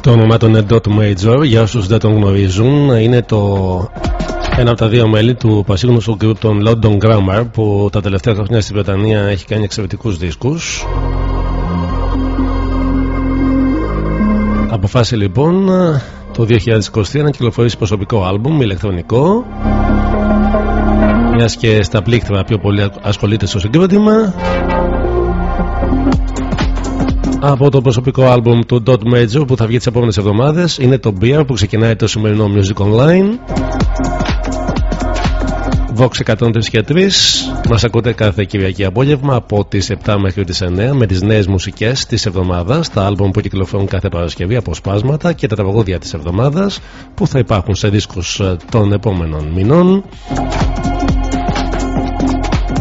Το όνομα του είναι Dot Major. Για όσους δεν τον γνωρίζουν, είναι το ένα από τα δύο μέλη του πασίγνωστου group των London Grammar που τα τελευταία χρόνια στην Βρετανία έχει κάνει εξαιρετικούς δίσκους. Αποφάσισε λοιπόν το 2023 να κυκλοφορήσει προσωπικό άλμπουμ ηλεκτρονικό μιας και στα πλήκτρα πιο πολύ ασχολείται στο συγκρότημα από το προσωπικό άλμπουμ του Dot Major που θα βγει τις επόμενες εβδομάδες. Είναι το Beer που ξεκινάει το σημερινό Music Online. Vox 103 και 3 Μας ακούτε κάθε Κυριακή απόγευμα από τις 7 μέχρι τις 9 με τις νέες μουσικές της εβδομάδας τα άλμπουμ που κυκλοφορούν κάθε Παρασκευή αποσπάσματα και τα τραγούδια της εβδομάδας που θα υπάρχουν σε δίσκους των επόμενων μηνών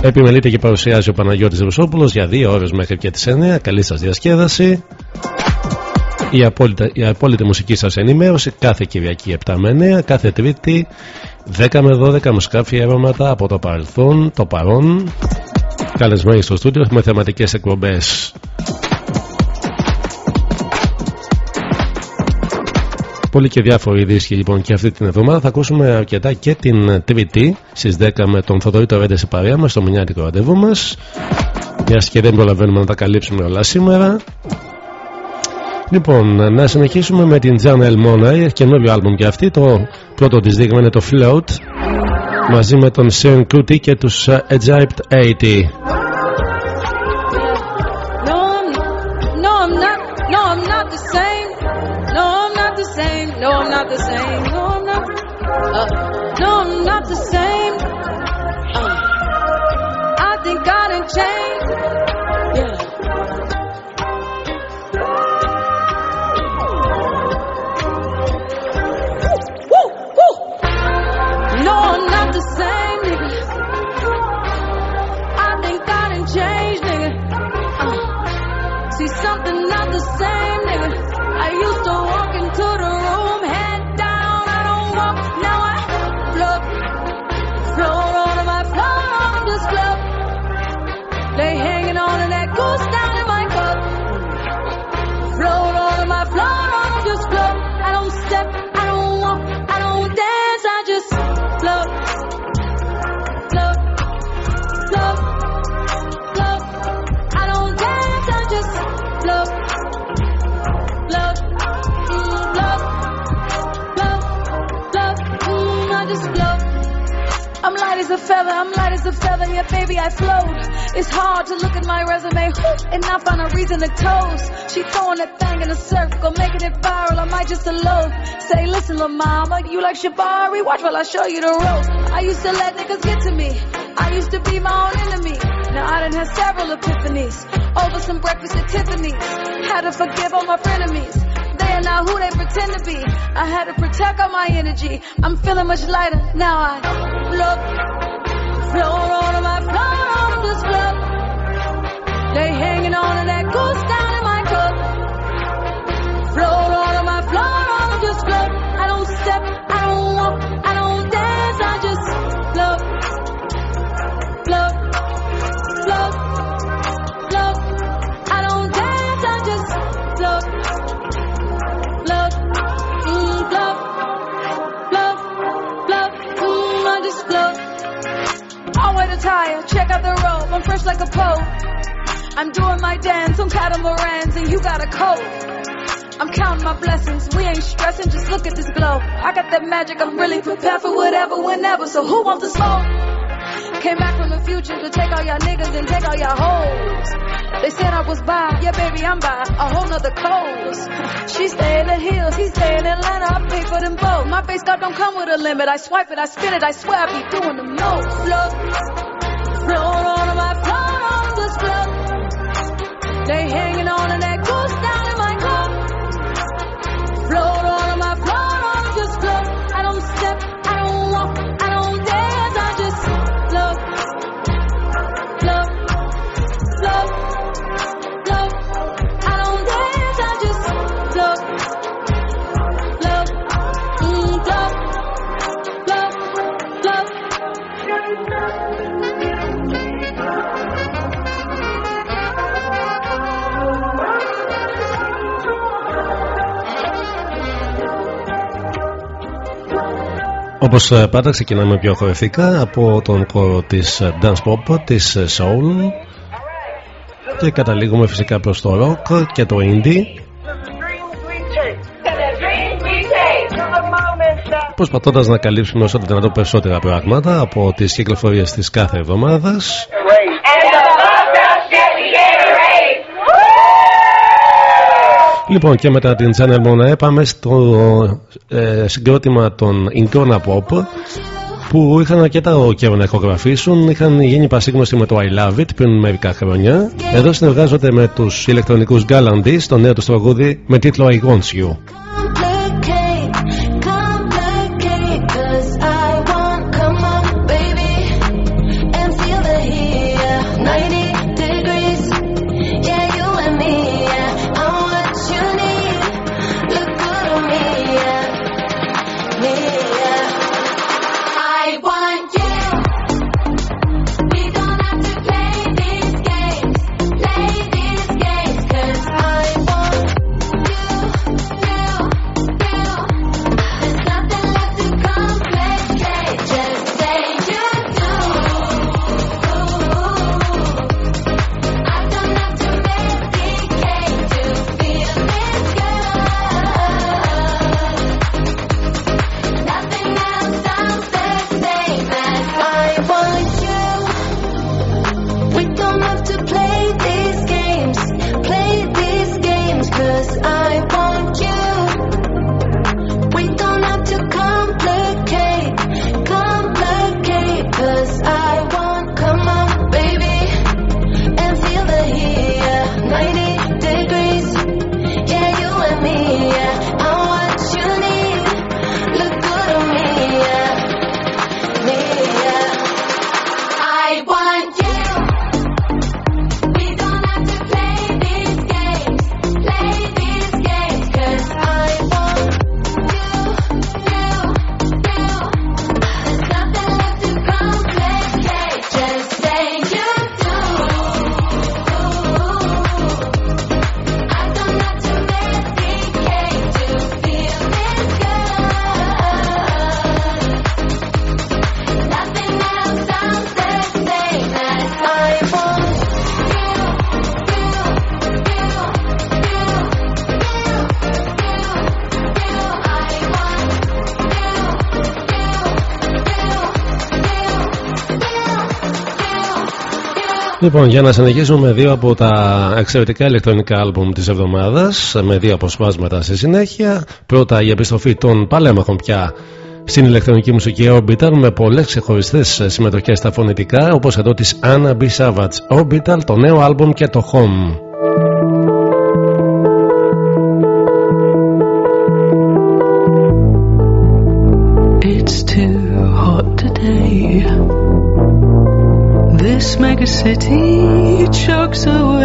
Επιμελείται και παρουσιάζει ο Παναγιώτης Ρουσόπουλος για δύο ώρες μέχρι και τις 9. Καλή σας διασκέδαση. Η απόλυτη, η απόλυτη μουσική σας ενημέρωση κάθε Κυριακή 7 με 9, κάθε Τρίτη 10 με 12 μουσικά αφιέρωματα από το παρελθόν, το παρόν. Καλεσμένοι στο στούντιο έχουμε θεματικές εκπομπές Πολύ και διάφοροι δίσκοι λοιπόν και αυτή την εβδομάδα θα ακούσουμε αρκετά και την Τρίτη στις 10 με τον Θοδωρή Ρέντε σε παρέα μας στο μηνιάτικο ραντεβού μας. Μια και δεν προλαβαίνουμε να τα καλύψουμε όλα σήμερα. Λοιπόν, να συνεχίσουμε με την Janelle Monáe καινούριο άλμπουμ και αυτή. Το πρώτο της δείγμα είναι το Float μαζί με τον Sean Kuti και τους Egypt 80 as a feather, I'm light as a feather, yeah, baby, I float. It's hard to look at my resume and not find a reason to toast. She throwing that thing in a circle, making it viral, I might just elope. Say, listen, little mama, you like Shabari? Watch while I show you the ropes. I used to let niggas get to me. I used to be my own enemy. Now I done had several epiphanies over some breakfast at Tiffany's. Had to forgive all my frenemies playing out who they pretend to be. I had to protect all my energy. I'm feeling much lighter now. I float, float on my floor, on this float. They hanging on to that goose down in my cup. Float on my floor. Like a pope. I'm doing my dance on catamarans, and you got a coat. I'm counting my blessings. We ain't stressing, just look at this glow. I got that magic, I'm really prepared for whatever, whenever. So who wants to smoke? Came back from the future to take all y'all niggas and take all y'all hoes. They said I was by, yeah baby I'm by a whole nother clothes. She stay in the hills, he stay in Atlanta, I pay for them both. My face card don't come with a limit, I swipe it, I spin it, I swear I be doing the most. Float They had Όπως ε, πάντα ξεκινάμε πιο χορευτικά από τον χώρο της ε, dance pop, της ε, soul. Και καταλήγουμε φυσικά προς το rock και το indie. Προσπαθώντας να καλύψουμε όσο το δυνατόν περισσότερα πράγματα από τις κυκλοφορίες της κάθε εβδομάδας Λοιπόν και μετά την Channel Mona πάμε στο ε, συγκρότημα των Incona Pop που είχαν αρκετά καιρό να ηχογραφήσουν. Είχαν γίνει πασίγνωστοι με το I Love It πριν μερικά χρόνια. Εδώ συνεργάζονται με τους ηλεκτρονικούς Gallandy στο νέο τους τραγούδι με τίτλο I Want You Λοιπόν, για να συνεχίσουμε με δύο από τα εξαιρετικά ηλεκτρονικά άλμπουμ της εβδομάδας με δύο αποσπάσματα στη συνέχεια. Πρώτα η επιστροφή των παλέμαχων πια στην ηλεκτρονική μουσική Orbital με πολλές ξεχωριστές συμμετοχές στα φωνητικά όπως εδώ της Anna B. Savage Orbital, το νέο άλμπουμ και το Home. So.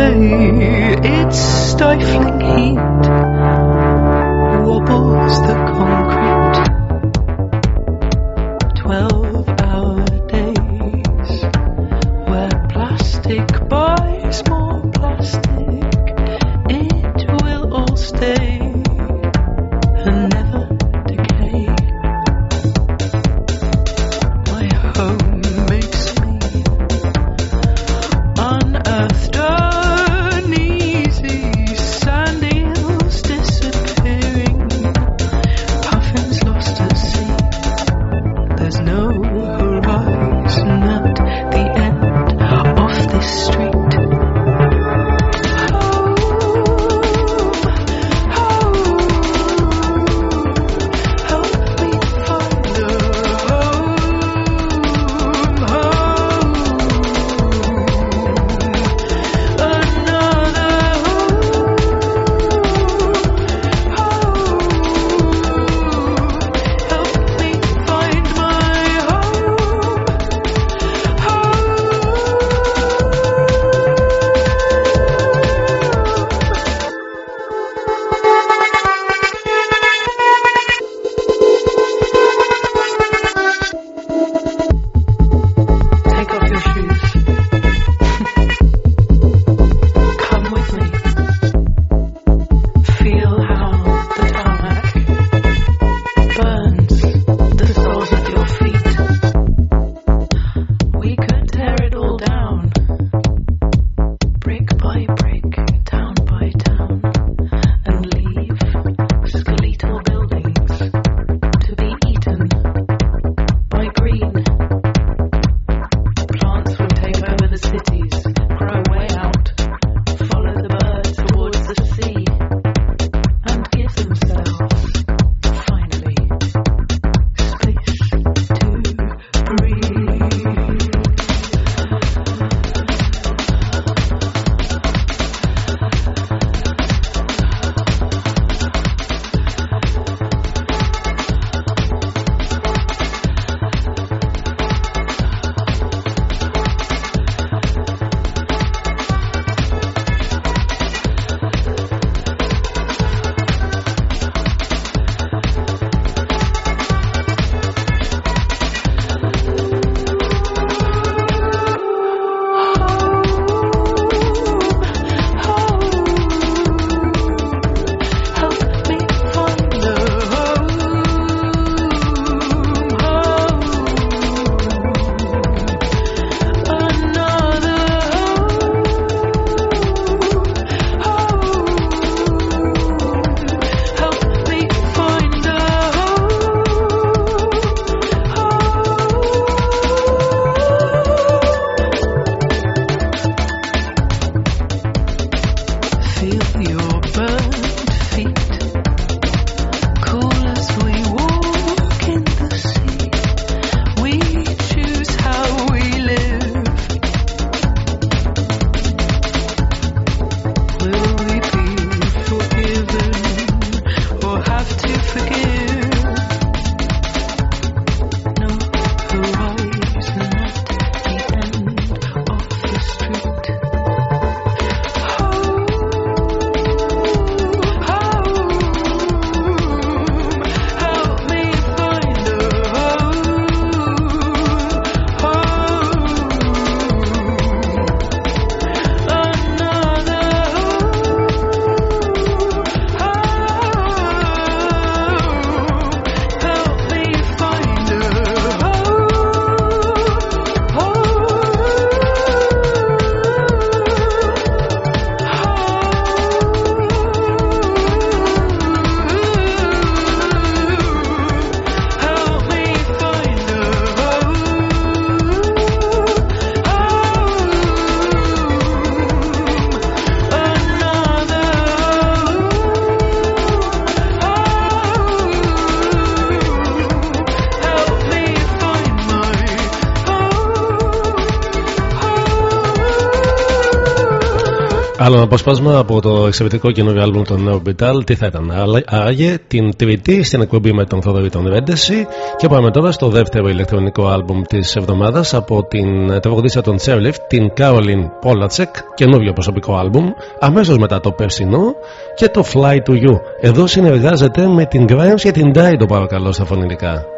Αποσπάσμα από το εξαιρετικό καινούριο άλμπουμ των Orbital. Τι θα ήταν, άραγε την Τρίτη στην εκπομπή με τον Θοδωρή τον Ρέντεση. Και πάμε τώρα στο δεύτερο ηλεκτρονικό άλμπουμ της εβδομάδας από την τραγουδίστρια των Chairlift, την Caroline Polacek. Καινούριο προσωπικό άλμπουμ, αμέσως μετά το περσινό και το Fly to You. Εδώ συνεργάζεται με την Grimes και την Dido παρακαλώ στα φωνητικά.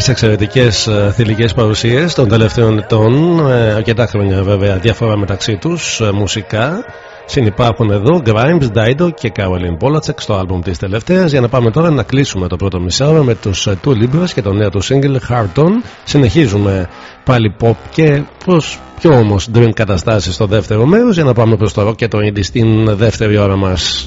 Τρεις εξαιρετικές θηλυκές παρουσίες των τελευταίων ετών. Ε, αρκετά χρόνια βέβαια διαφορά μεταξύ τους μουσικά. Συνυπάρχουν εδώ Grimes, Dido και Caroline Polachek στο άλμπουμ της τελευταίας. Για να πάμε τώρα να κλείσουμε το πρώτο μισάωρο με τους Two Libras και το νέο του single Hard On. Συνεχίζουμε πάλι pop και προ πιο όμως dream καταστάσεις στο δεύτερο μέρος για να πάμε προς το rock και το indie στην δεύτερη ώρα μας.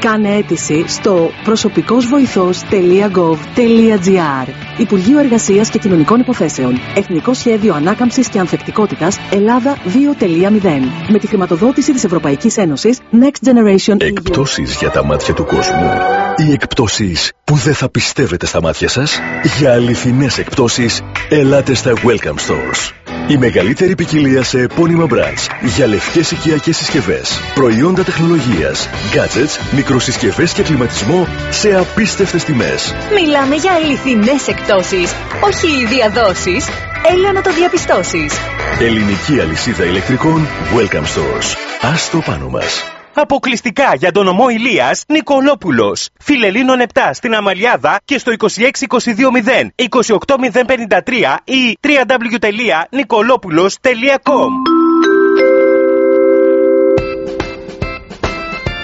Κάνε αίτηση στο προσωπικόςβοηθός.gov.gr Υπουργείο Εργασίας και Κοινωνικών Υποθέσεων. Εθνικό Σχέδιο Ανάκαμψης και Ανθεκτικότητας Ελλάδα 2.0. Με τη χρηματοδότηση της Ευρωπαϊκής Ένωσης Next Generation EU. Εκπτώσεις για τα μάτια του κόσμου. Οι εκπτώσεις που δεν θα πιστεύετε στα μάτια σας. Για αληθινές εκπτώσεις, ελάτε στα Welcome Stores. Η μεγαλύτερη ποικιλία σε επώνυμα brands για λευκές οικιακές συσκευές, προϊόντα τεχνολογίας, gadgets, μικροσυσκευές και κλιματισμό σε απίστευτες τιμές. Μιλάμε για αληθινές εκτόσεις, όχι διαδόσεις. Έλα να το διαπιστώσεις. Ελληνική αλυσίδα ηλεκτρικών Welcome Stores. Ας το πάνω μας. Αποκλειστικά για τον ομό Ηλίας Νικολόπουλος. Φιλελίνων 7 στην Αμαλιάδα και στο 26220 28053 ή www.nicolopoulos.com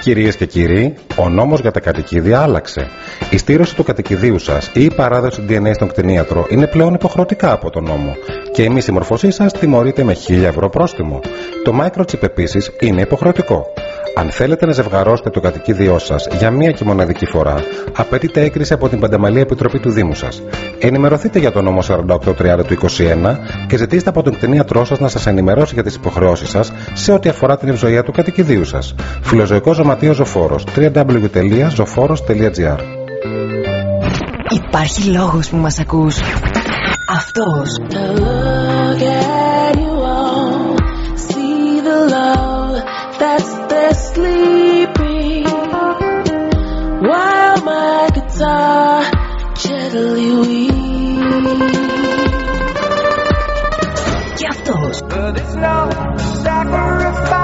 Κυρίες και κύριοι, ο νόμος για τα κατοικίδια άλλαξε. Η στήρωση του κατοικιδίου σας ή η παράδοση του DNA στον κτηνίατρο είναι πλέον υποχρεωτικά από τον νόμο και η μη συμμορφωσή σας τιμωρείται με 1000 ευρώ πρόστιμο. Το microchip επίσης είναι υποχρεωτικό. Αν θέλετε να ζευγαρώσετε το κατοικίδιό σας για μία και μοναδική φορά, απαιτείται έγκριση από την Πανταμαλή Επιτροπή του Δήμου σας. Ενημερωθείτε για τον νόμο 4830 του 21 και ζητήστε από τον κτηνίατρό σας να σας ενημερώσει για τις υποχρεώσεις σας σε ό,τι αφορά την ευζοία του κατοικιδίου σας. Φιλοζωικός Ζωματείο Ζωφόρος www.zoforos.gr Υπάρχει λόγος που μας ακούς. Αυτός. that's there sleeping. While my guitar gently weeps. Και αυτός. But it's no sacrifice.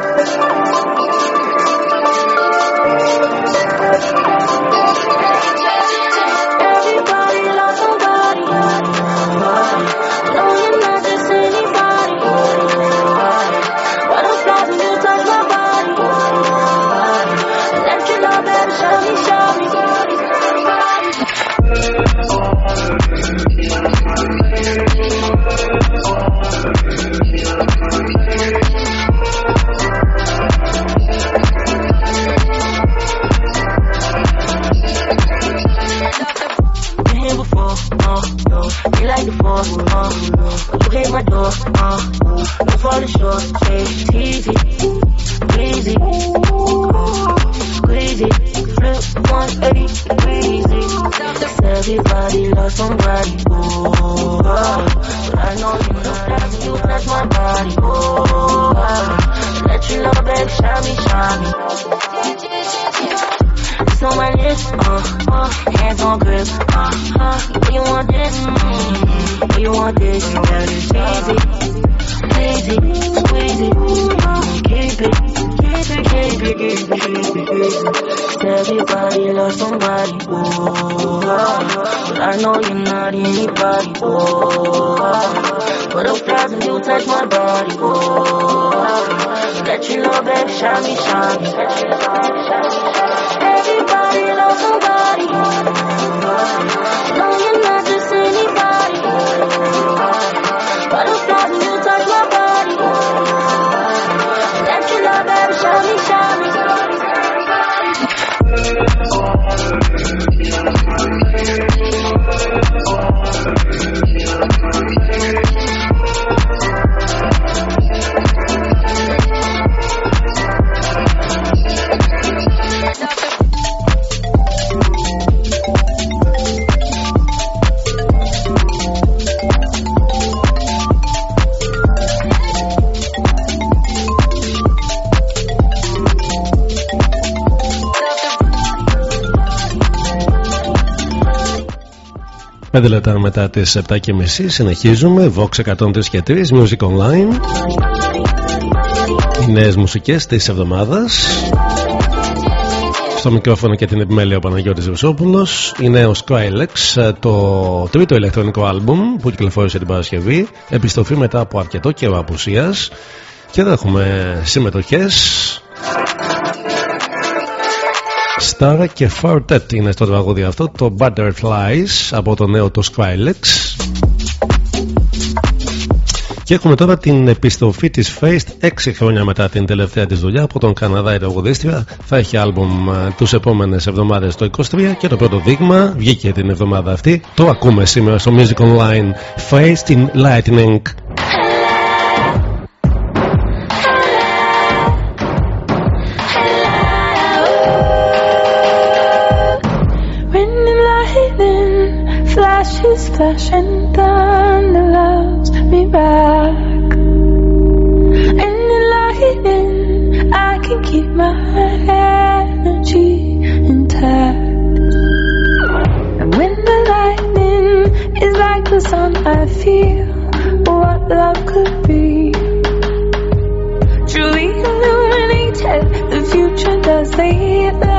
No falling short, take easy, easy. Squeeze it, flip 180 degrees. Everybody loves somebody, oh. But I know you know that you touch my body, oh. Let you know, baby, shine me, shine me. It's on my lips, uh, uh, hands on grip, uh, uh. You want this? You want this? Girl, it's easy, easy, squeeze it, keep it, keep it, keep it, keep it, keep it, keep it. Everybody loves somebody, oh. But I know you're not anybody, oh. But I'm thousand you touch my body, oh. Let you know, baby, shine me, shine me. Everybody loves somebody. 5 λεπτά μετά τις 7.30 συνεχίζουμε. Vox 103 και 3 Music Online. Οι νέες μουσικές της εβδομάδας. Στο μικρόφωνο και την επιμέλεια ο Παναγιώτης Ρουσόπουλος Είναι ο Skylex Το τρίτο ηλεκτρονικό άλμπουμ που κυκλοφόρησε την Παρασκευή Επιστροφή μετά από αρκετό καιρό απουσίας. Και εδώ έχουμε συμμετοχές Star και Fortet είναι στο τραγούδι αυτό Το Butterflies από το νέο το Skrillex. Και έχουμε τώρα την επιστροφή της Faced 6 χρόνια μετά την τελευταία της δουλειά από τον Καναδά η τραγουδίστρια. Θα έχει άλμπουμ ε, τους επόμενες εβδομάδες το 23 και το πρώτο δείγμα βγήκε την εβδομάδα αυτή. Το ακούμε σήμερα στο Music Online Faced in Lightning flash and thunder loves me back. In the lightning, I can keep my energy intact. And when the lightning is like the sun, I feel what love could be. Truly illuminated, the future does leave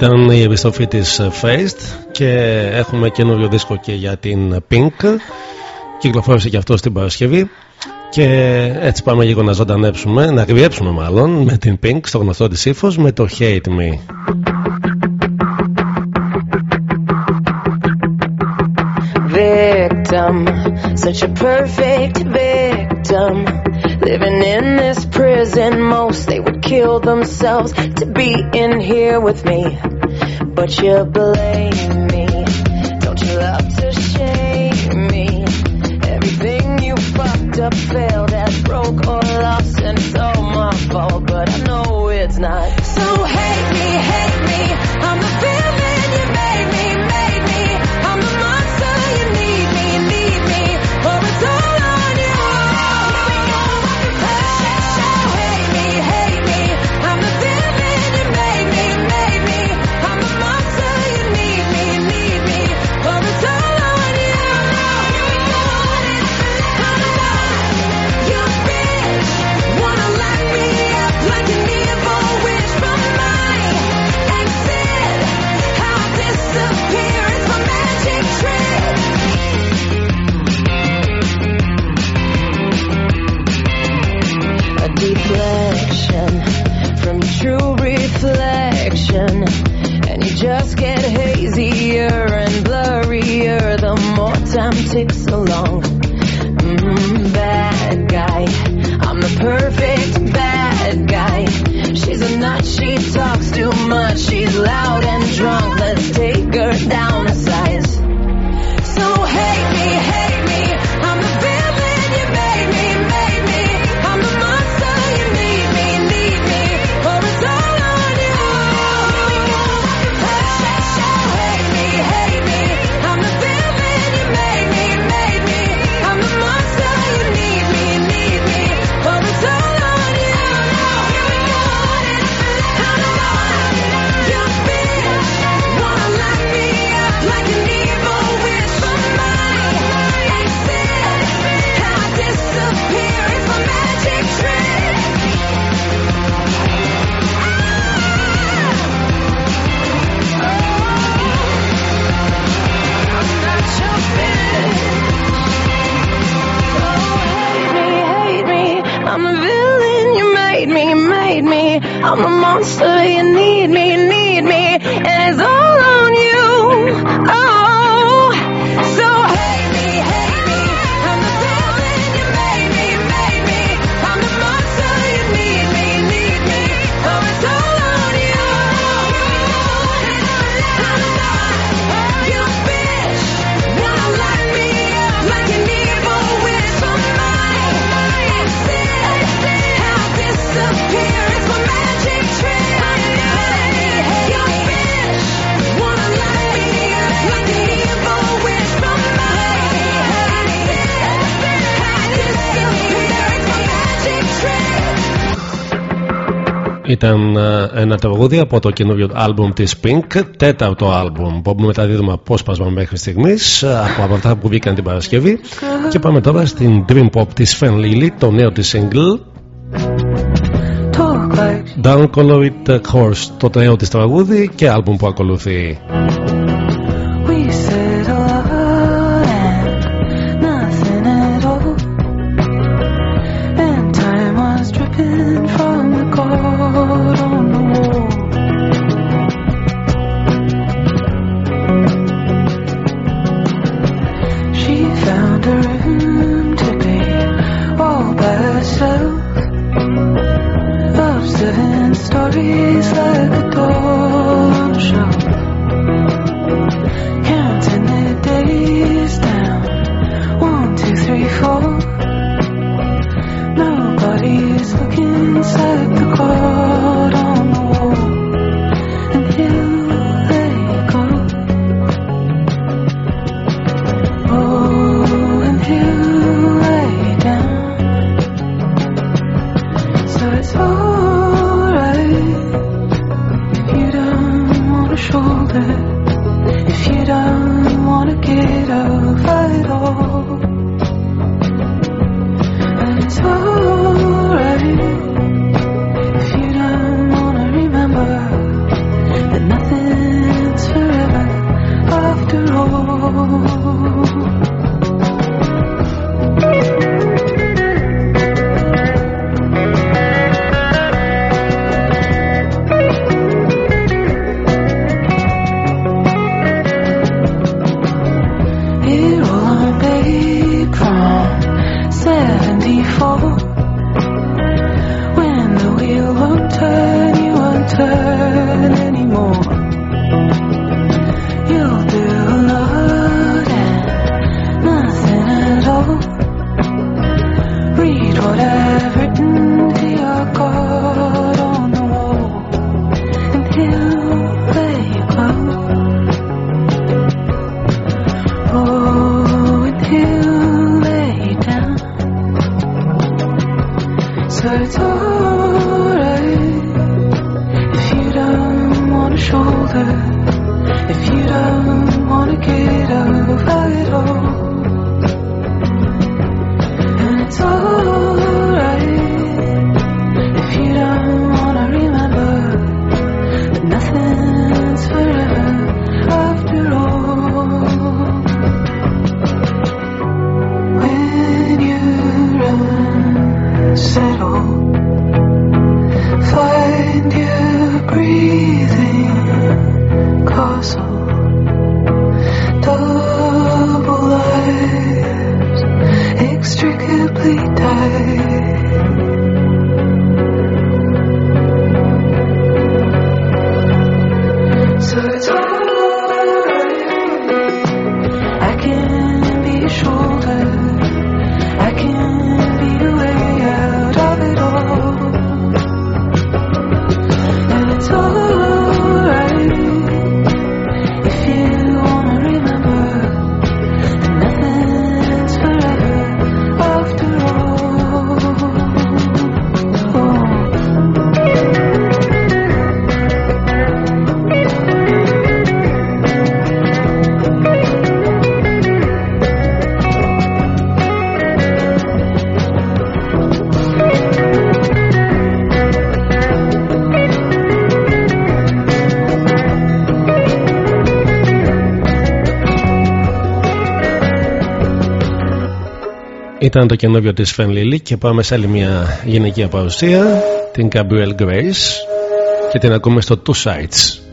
Ήταν η επιστροφή της Faced και έχουμε καινούριο δίσκο και για την Pink. Κυκλοφόρησε και αυτό στην Παρασκευή. Και έτσι πάμε λίγο να ζωντανέψουμε, να γριέψουμε μάλλον με την Pink στο γνωστό της ύφος με το Hate Me. Me. but you blame ήταν ε, ένα τραγούδι από το καινούριο άλμπουμ της Pink, τέταρτο άλμπουμ. Που μεταδίδουμε απόσπασμα μέχρι στιγμής ε, από αυτά που βγήκαν την Παρασκευή. Και πάμε τώρα στην Dream Pop της Fen Lily, το νέο της single. Down Colored Horse, το νέο της τραγούδι και άλμπουμ που ακολουθεί. Ήταν το καινούριο της Φενλίλη και πάμε σε άλλη μια γυναικεία παρουσία την Gabrielle Grace και την ακούμε στο Two Sides.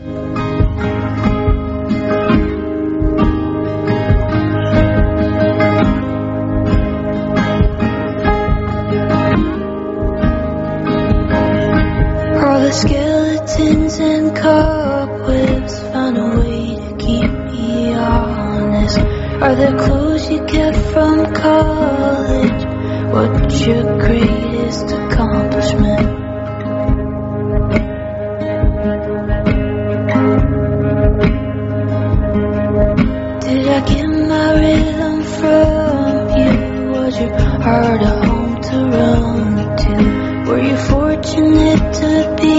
college? What's your greatest accomplishment? Did I get my rhythm from you? Was your heart a home to run to? Were you fortunate to be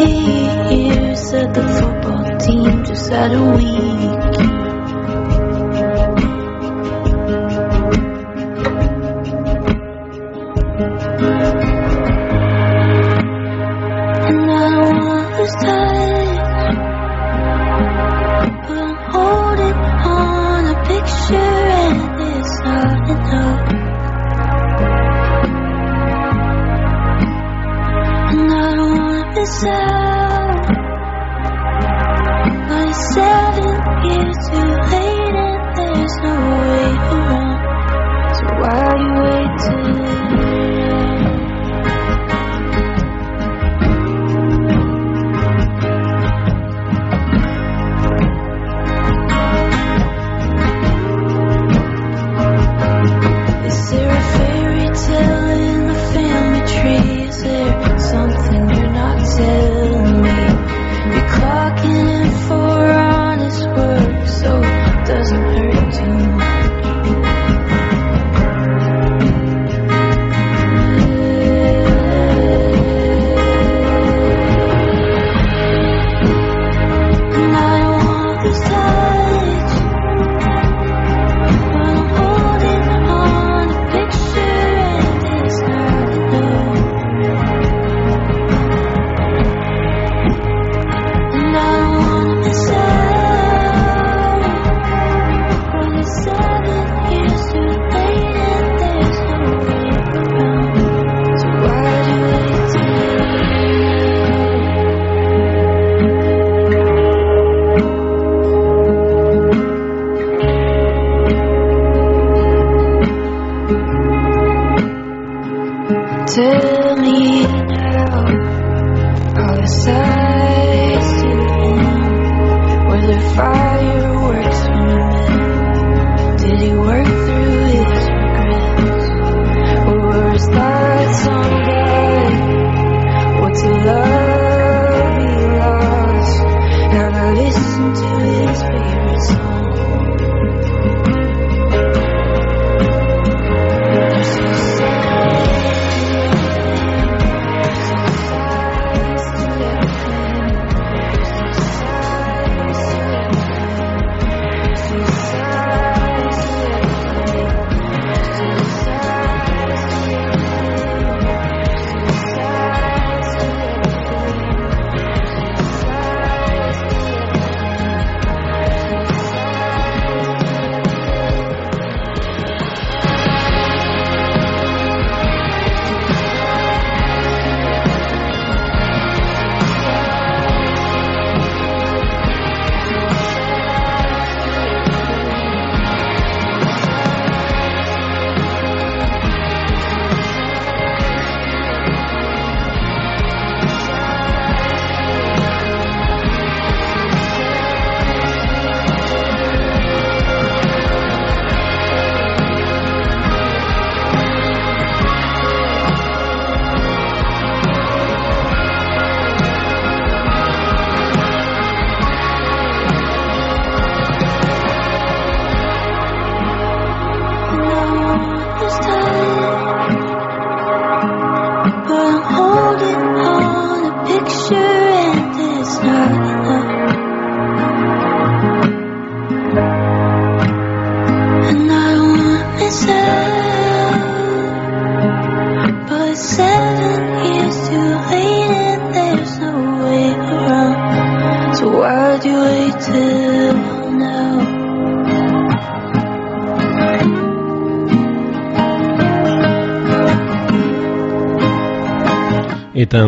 here? Said the football team just had a week.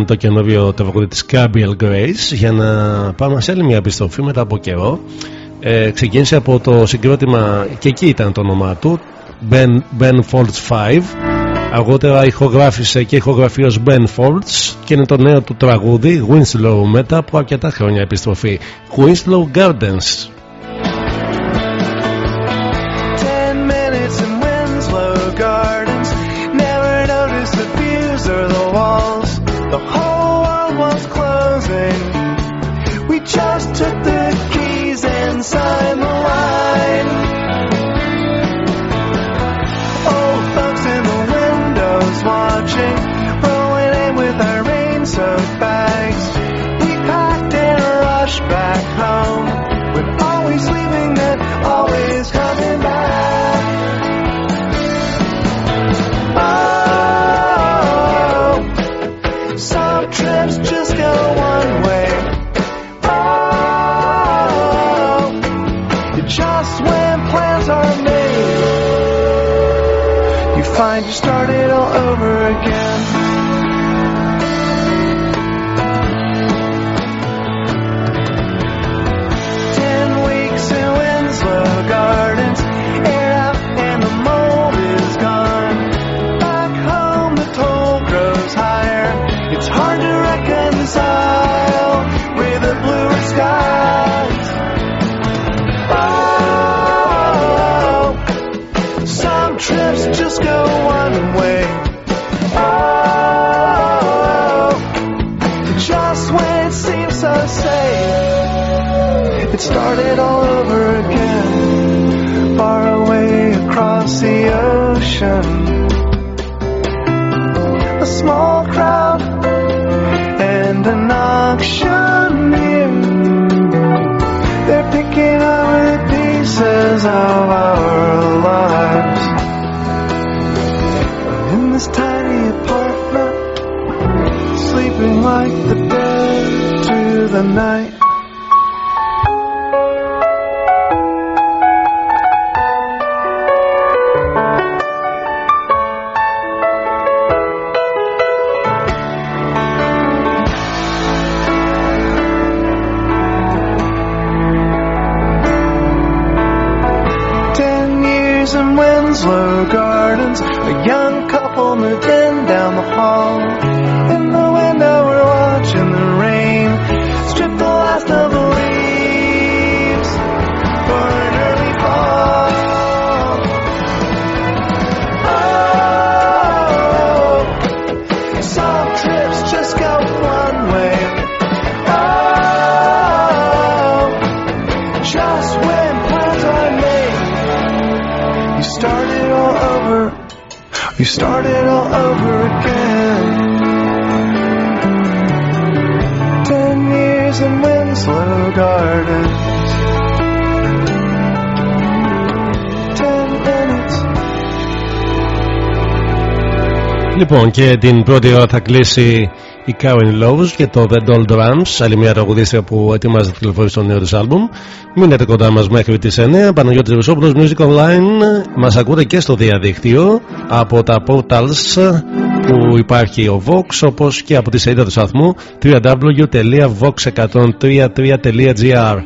Το καινούριο τραγούδι της Gabriel Grace για να πάμε σε άλλη μια επιστροφή μετά από καιρό. Ε, ξεκίνησε από το συγκρότημα και εκεί ήταν το όνομά του Ben, ben Folds 5 αργότερα ηχογράφησε και ηχογραφεί ως Ben Folds και είναι το νέο του τραγούδι Winslow μετά από αρκετά χρόνια επιστροφή. Winslow Gardens Winslow Gardens, a young couple moved in down the hall. You started all over again. Ten years in Winslow Gardens. Ten minutes. Λοιπόν, και την πρώτη ώρα θα κλείσει η Karen Lowe's και το The Doll Drums, άλλη μια τραγουδίστρια που ετοιμάζεται να κυκλοφορήσει στο νέο της άλμπουμ. Μείνετε κοντά μας μέχρι τις 9. Παναγιώτης Βεσόπουλος Music Online. Μας ακούτε και στο διαδίκτυο από τα portals που υπάρχει ο Vox όπως και από τη σελίδα του σταθμού www.vox103.gr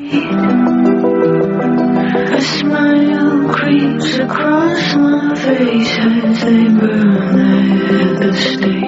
A smile creeps across my face as they burn at the stake.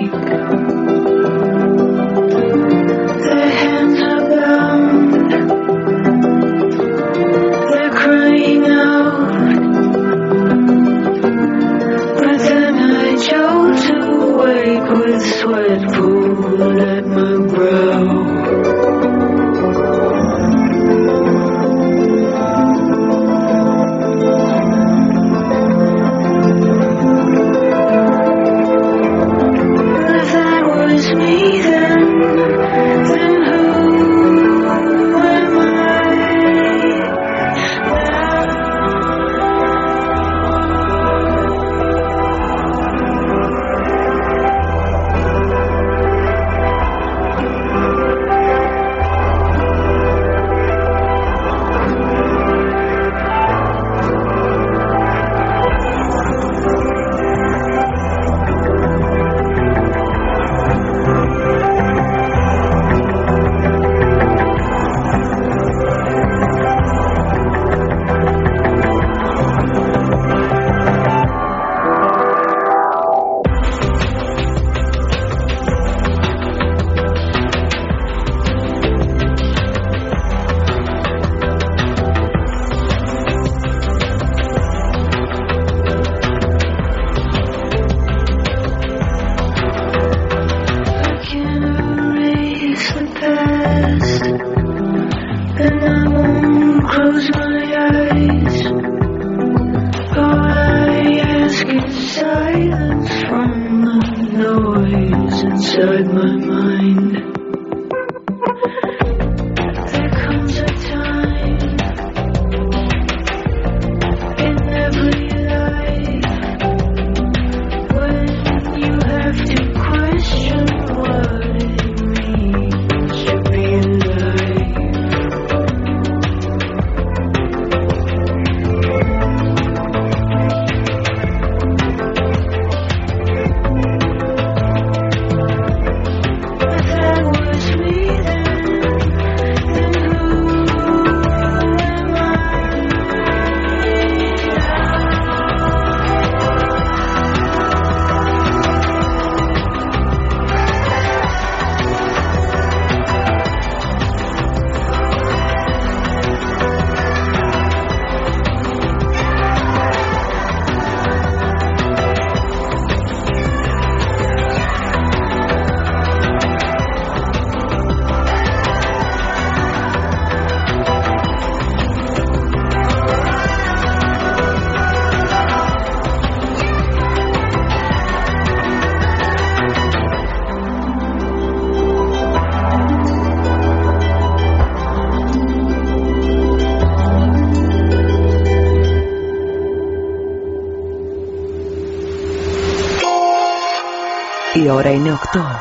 Η ώρα είναι 8.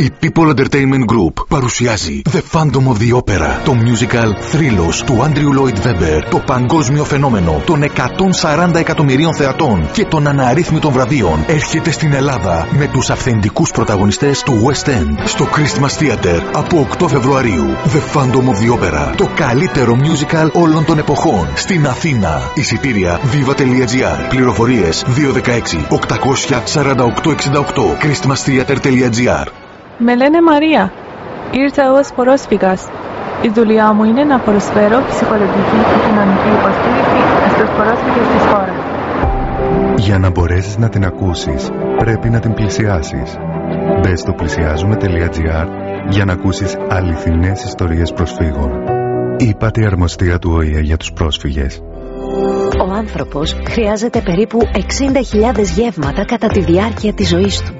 Η People Entertainment Group παρουσιάζει The Phantom of the Opera, το musical θρύλος του Andrew Lloyd Webber, το παγκόσμιο φαινόμενο των 140 εκατομμυρίων θεατών και των αναρρύθμιτων βραβείων έρχεται στην Ελλάδα με τους αυθεντικούς πρωταγωνιστές του West End στο Christmas Theater από 8 Φεβρουαρίου. The Phantom of the Opera, το καλύτερο musical όλων των εποχών στην Αθήνα. Εισιτήρια viva.gr. Πληροφορίες 216 848 68 christmastheater.gr Με λένε Μαρία. Ήρθα ως πρόσφυγας. Η δουλειά μου είναι να προσφέρω ψυχολογική και κοινωνική υποστήριξη στους πρόσφυγες της χώρας. Για να μπορέσεις να την ακούσεις, πρέπει να την πλησιάσεις. Μπες στο πλησιάζουμε.gr για να ακούσεις αληθινές ιστορίες προσφύγων. Είπατε η αρμοστία του ΟΗΕ για τους πρόσφυγες. Ο άνθρωπος χρειάζεται περίπου 60.000 γεύματα κατά τη διάρκεια της ζωής του.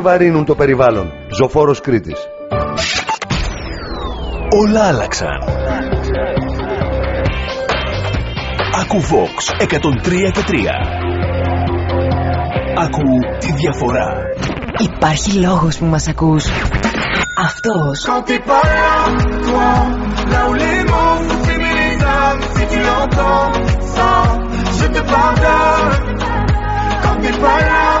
επιβαρύνουν το περιβάλλον. Ζωφόρος Κρήτης. Όλα άλλαξαν. Ακού Vox 103 και 3. Ακού τη διαφορά. Υπάρχει λόγος που μας ακούς. Αυτός. Quand t'es pas là, toi, là où les mots font s'aimer les âmes, si tu l'entends, ça, je te pardonne. Quand t'es pas là,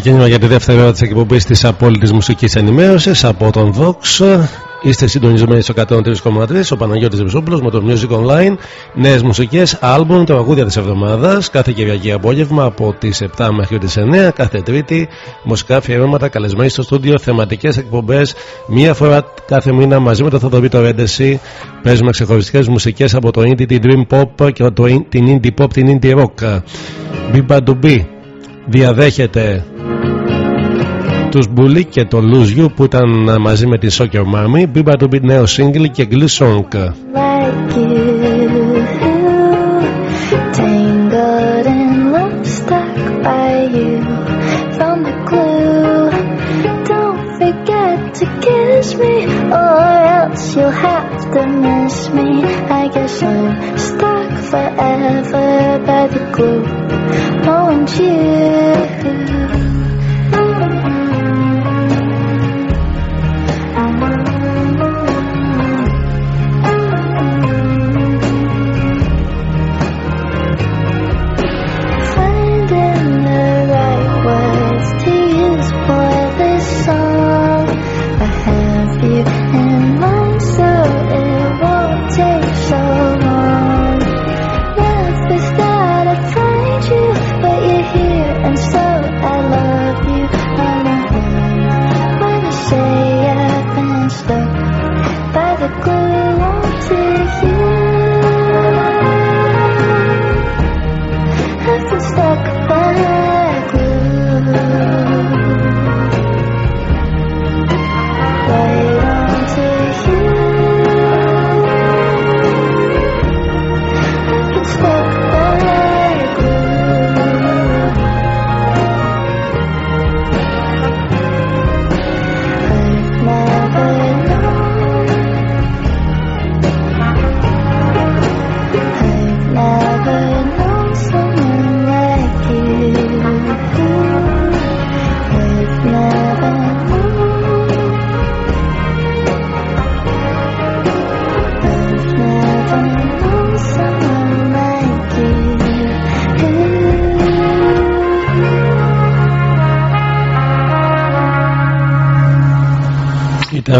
Ξεκίνημα για τη δεύτερη ώρα της εκπομπής της απόλυτης μουσικής ενημέρωσης από τον Vox. Είστε συντονισμένοι στο 103,3 ο Παναγιώτης Βυσόπουλος με το Music Online. Νέες μουσικές, άλμπουμ, τραγούδια της εβδομάδας. Κάθε Κυριακή απόγευμα από τις 7 μέχρι τις 9. Κάθε Τρίτη μουσικά αφιερώματα καλεσμένοι στο στούντιο. Θεματικές εκπομπές. Μία φορά κάθε μήνα μαζί με το Θοδωρή το Ρέντεση. Παίζουμε ξεχωριστικές μουσικές από το Indie, την Dream Pop και το, την Indie Pop, την Indie Rock. Biba Dubi διαδέχεται τους Μπούλι και το Λούζιου που ήταν ε, μαζί με τη Σόκερ Μάμι, Μπίμπα του Μπιτ νέο σύγκλι και Γκλι glue. Won't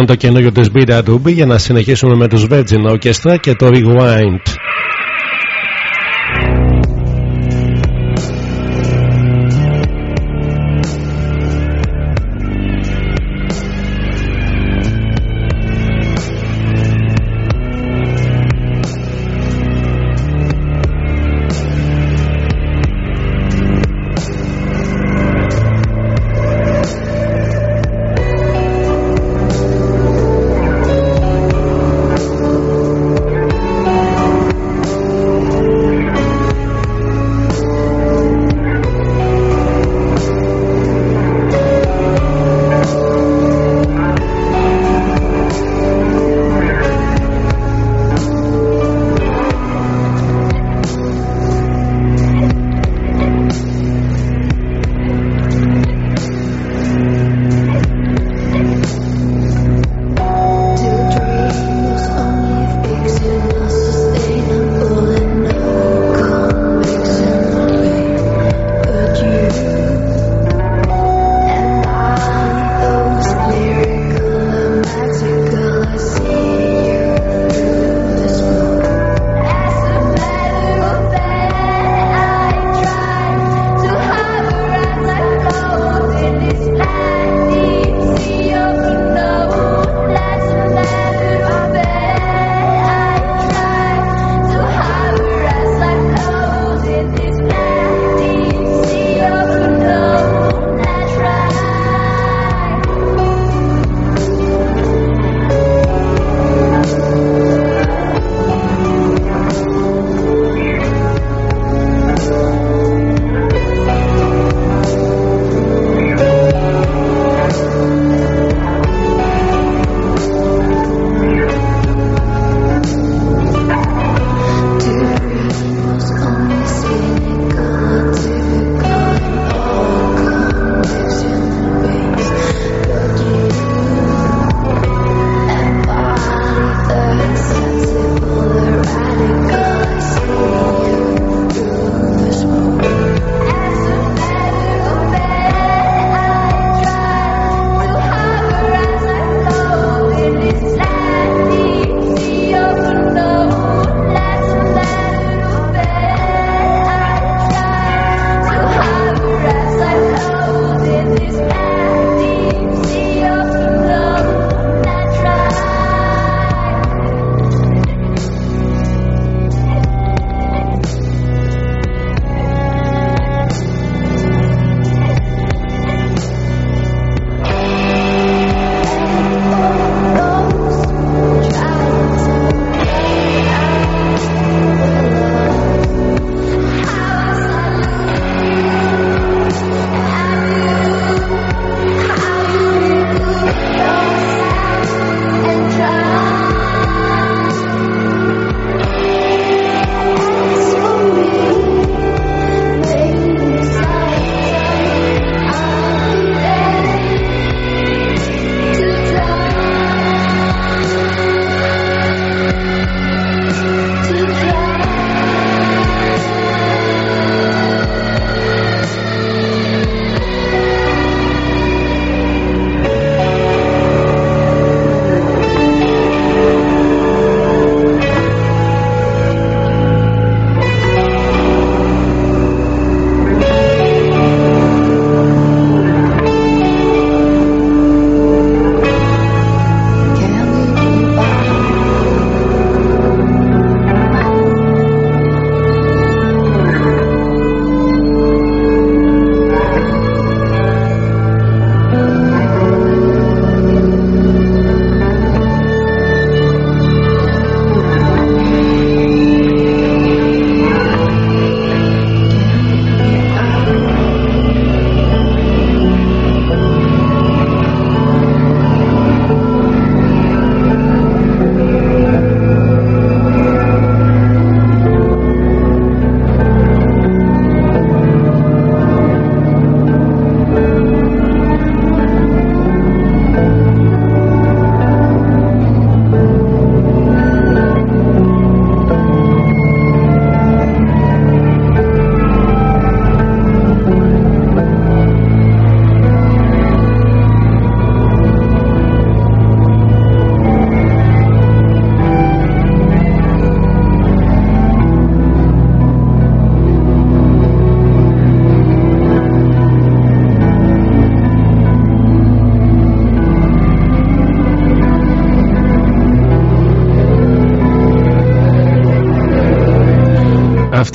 το καινούριο της Bida Dubi για να συνεχίσουμε με τους Virgin Orchestra και το Rewind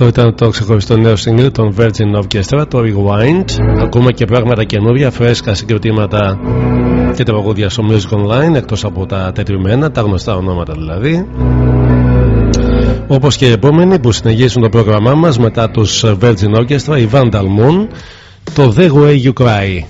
Αυτό ήταν το ξεχωριστό νέο single των Virgin Orchestra, το Rewind. Ακούμε και πράγματα καινούργια, φρέσκα συγκροτήματα και τραγούδια στο Music Online, εκτός από τα τετριμένα, τα γνωστά ονόματα δηλαδή. Όπως και οι επόμενοι που συνεχίζουν το πρόγραμμά μας μετά τους Virgin Orchestra, η Vandal Moon, το The Way You Cry.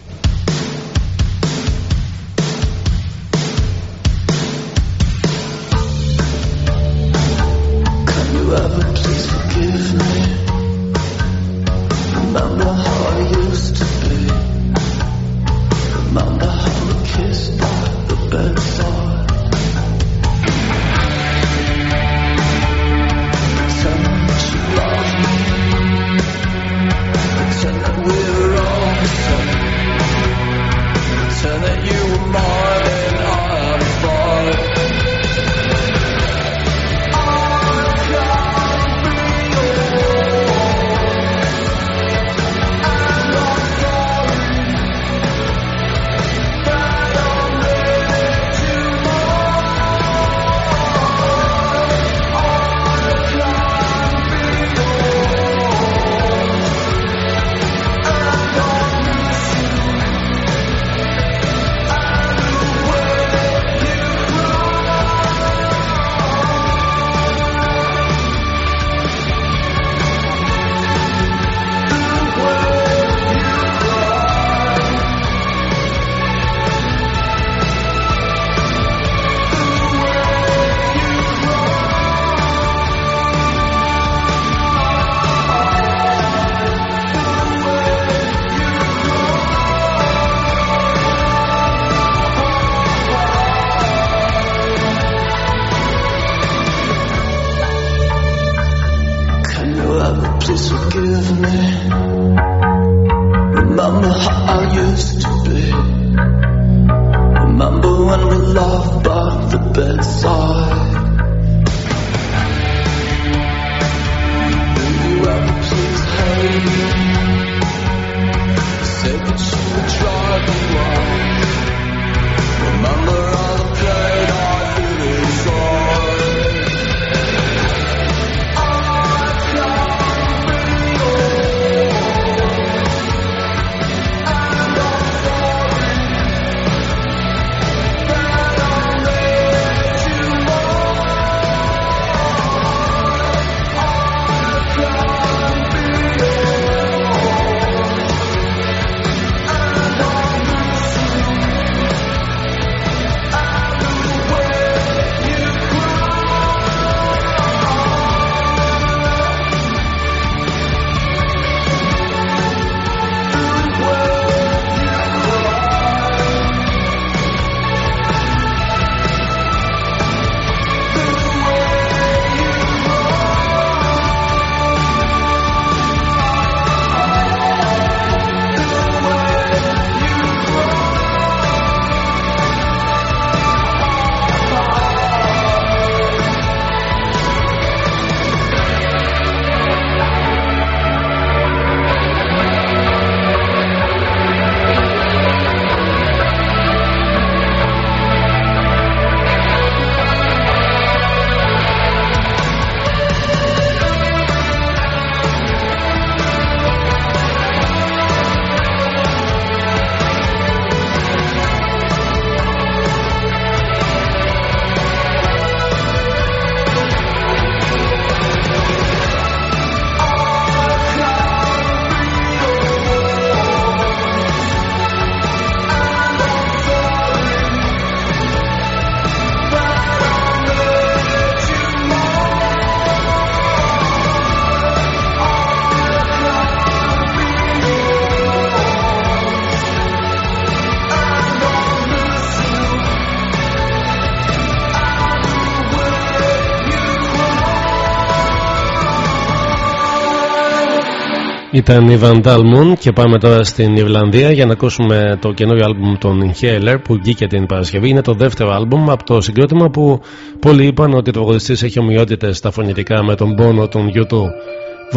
Ήταν η Vandal Moon και πάμε τώρα στην Ιρλανδία για να ακούσουμε το καινούριο άλμπουμ των Inhaler που βγήκε την Παρασκευή. Είναι το δεύτερο άλμπουμ από το συγκρότημα που πολλοί είπαν ότι το τραγουδιστής έχει ομοιότητες στα φωνητικά με τον πόνο των YouTube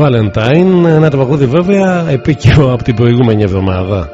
Valentine. Ένα τραγούδι βέβαια επίκαιρο από την προηγούμενη εβδομάδα.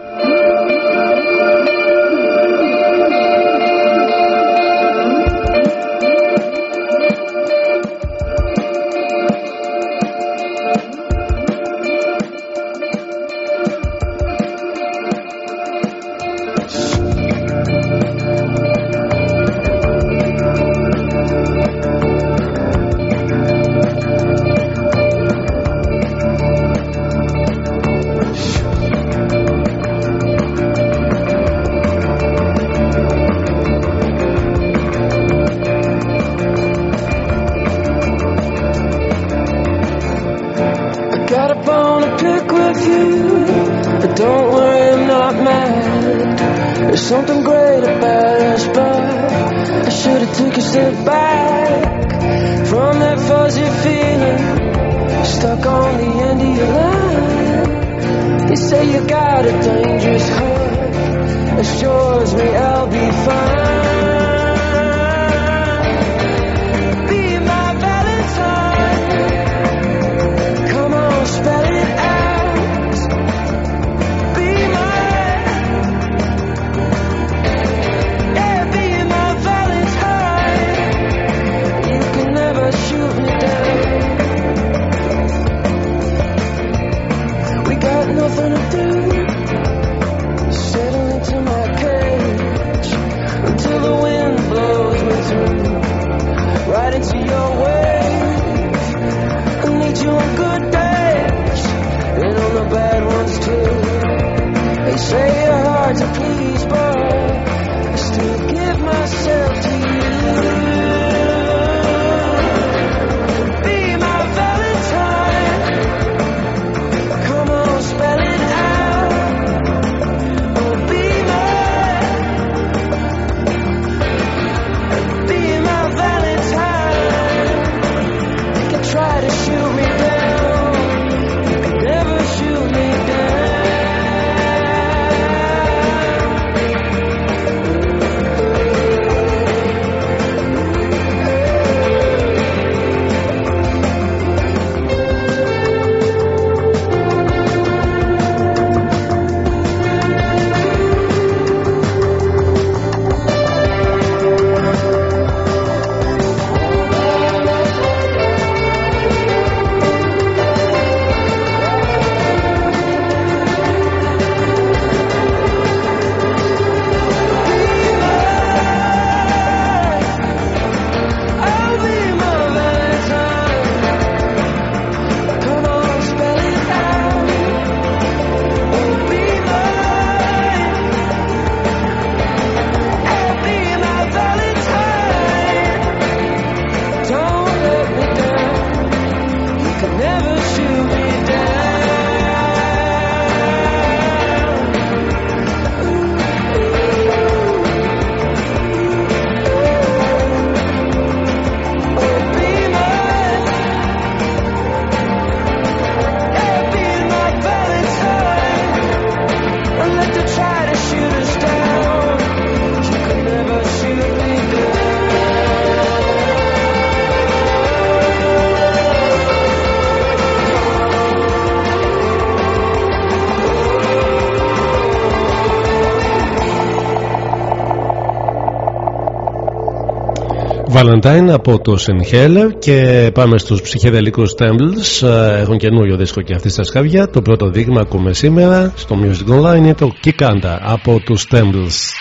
Valentine από το Sinheller και πάμε στους ψυχεδελικούς Temples. Ε, έχουν καινούριο δίσκο και αυτή στα σκάβια το πρώτο δείγμα ακούμε σήμερα στο Music Online είναι το Kikanda από τους Temples.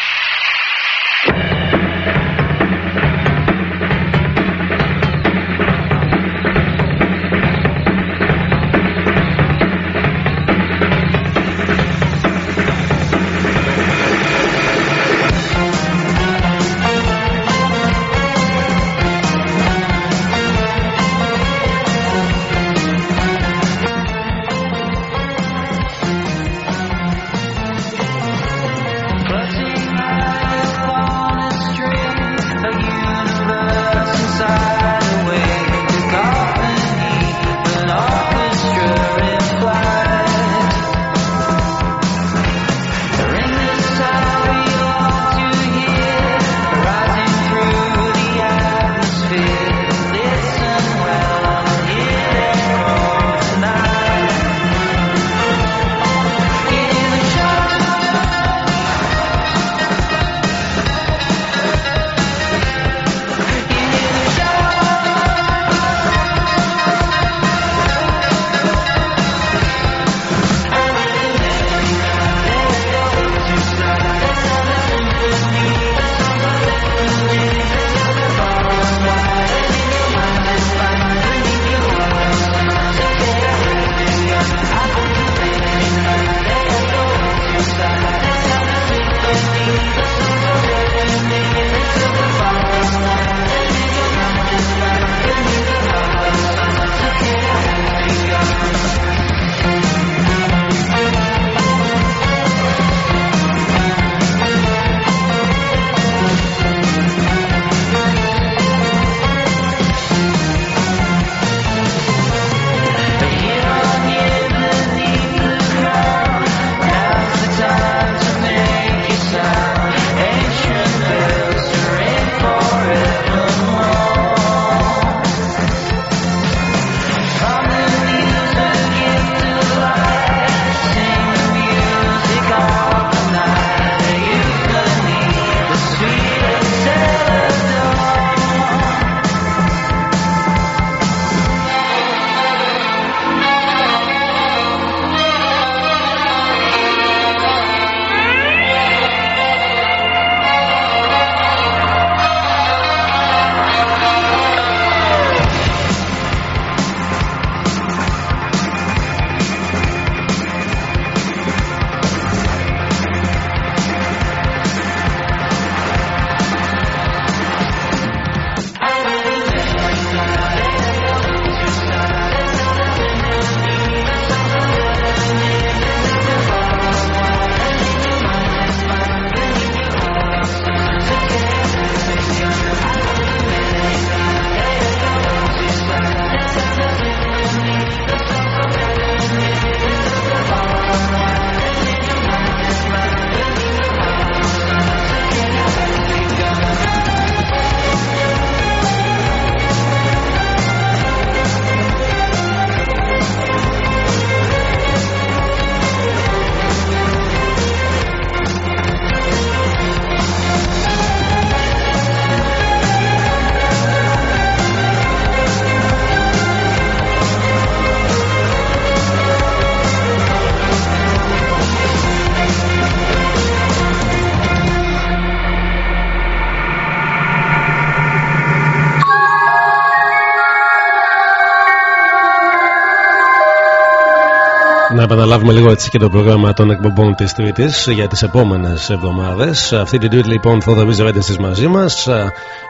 Επαναλάβουμε λίγο έτσι και το πρόγραμμα των εκπομπών της Τρίτης για τις επόμενες εβδομάδες. Αυτή την Τρίτη λοιπόν θα δει ρέντες μαζί μας.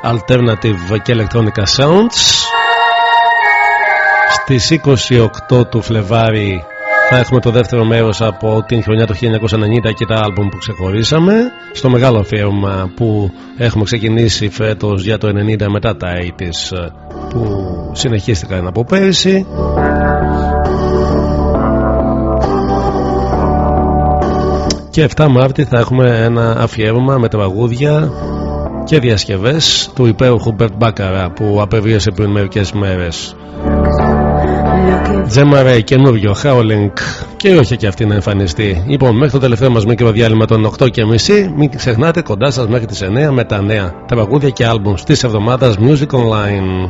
Alternative και Electronica Sounds. Στις 28 του Φλεβάρι θα έχουμε το δεύτερο μέρος από την χρονιά του 1990 και τα άλμπουμ που ξεχωρίσαμε. Στο μεγάλο αφιέρωμα που έχουμε ξεκινήσει φέτος για το 90 μετά τα 80's που συνεχίστηκαν από πέρυσι. Και 7 Μάρτη θα έχουμε ένα αφιέρωμα με τραγούδια και διασκευές του υπέροχου Μπερτ Μπάκαρα που απεβίωσε πριν μερικές μέρες. Τζέμαρε καινούριο Howling και όχι και αυτή να εμφανιστεί. Λοιπόν, μέχρι το τελευταίο μας μικρό διάλειμμα των 8 και μισή, μην ξεχνάτε κοντά σας μέχρι τις 9 με τα νέα τραγούδια και άλμπουμς της εβδομάδας Music Online.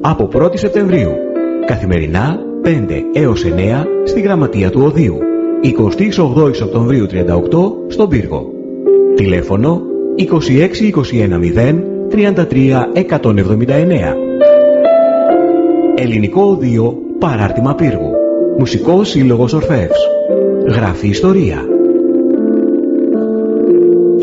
από 1η Σεπτεμβρίου. Καθημερινά 5 έως 9 στη Γραμματεία του Οδείου. 28 Οκτωβρίου 38 στον Πύργο. Τηλέφωνο 26210 33 179. Ελληνικό Οδείο Παράρτημα Πύργου. Μουσικός Σύλλογος Ορφεύς. Γράφει ιστορία.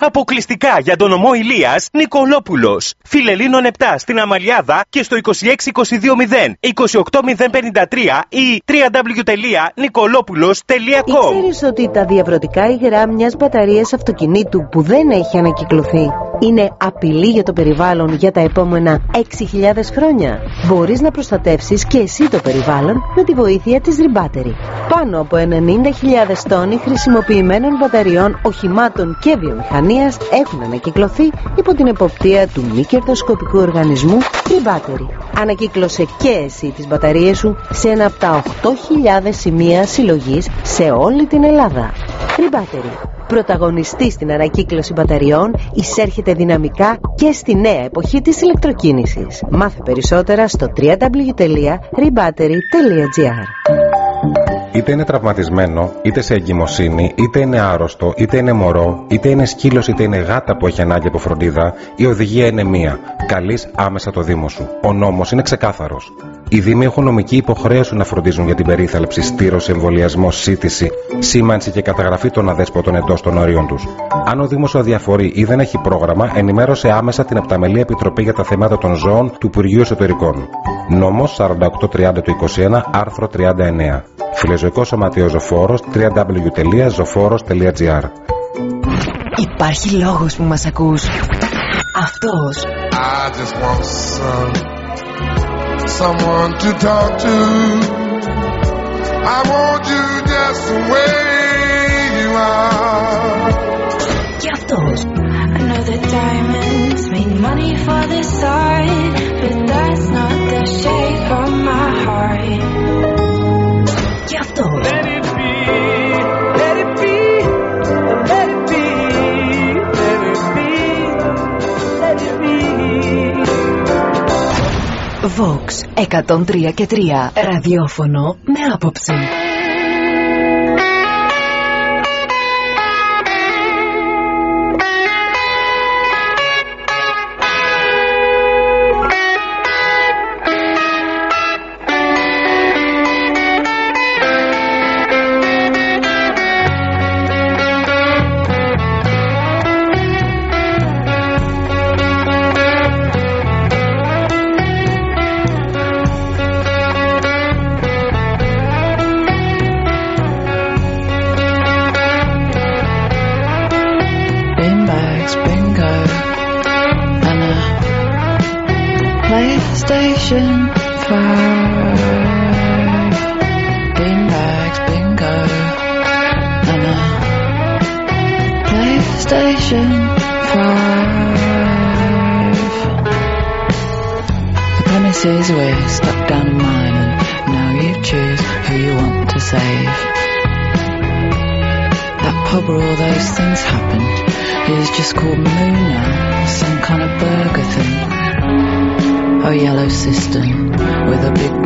Αποκλειστικά για τον ομό Ηλίας Νικολόπουλος. Φιλελίνων 7 στην Αμαλιάδα και στο 26220 28053 ή www.nicolopoulos.com Ξέρεις ότι τα διαβρωτικά υγρά μιας μπαταρίας αυτοκινήτου που δεν έχει ανακυκλωθεί είναι απειλή για το περιβάλλον για τα επόμενα 6.000 χρόνια; Μπορείς να προστατεύσεις και εσύ το περιβάλλον με τη βοήθεια της Rebattery. Πάνω από 90.000 τόνοι χρησιμοποιημένων μπαταριών, οχημάτων και βιομηχανίας έχουν ανακυκλωθεί υπό την εποπτεία του μη κερδοσκοπικού οργανισμού Rebattery. Ανακύκλωσε και εσύ τις μπαταρίες σου σε ένα από τα 8.000 σημεία συλλογής σε όλη την Ελλάδα. Rebattery. Πρωταγωνιστής στην ανακύκλωση μπαταριών, εισέρχεται δυναμικά και στη νέα εποχή της ηλεκτροκίνησης. Μάθε περισσότερα στο www.rebattery.gr Είτε είναι τραυματισμένο, είτε σε εγκυμοσύνη, είτε είναι άρρωστο, είτε είναι μωρό, είτε είναι σκύλος, είτε είναι γάτα που έχει ανάγκη από φροντίδα, η οδηγία είναι μία. Καλείς άμεσα το Δήμο σου. Ο νόμος είναι ξεκάθαρος. Οι Δήμοι έχουν νομική υποχρέωση να φροντίζουν για την περίθαλψη, στήρωση, εμβολιασμό, σύντηση, σήμανση και καταγραφή των αδέσποτων εντός των ορίων τους. Αν ο Δήμος σου αδιαφορεί ή δεν έχει πρόγραμμα, ενημέρωσε άμεσα την Επταμελή Επιτροπή για τα Θέματα των Ζώων του Υπουργείου Εσωτερικών. Νόμος 4830 του 21, άρθρο 39. Φιλεζωικό Σωματείο Ζωφόρο www.zoforos.gr Υπάρχει λόγος που μας ακούς. Αυτός. I just want some, someone to talk to. I want you just the way you are. Και αυτός. I know that diamonds make money for this side, but that's not the shape of my heart και αυτό. Vox 103 και 3 ραδιόφωνο με άποψη. yellow system with a big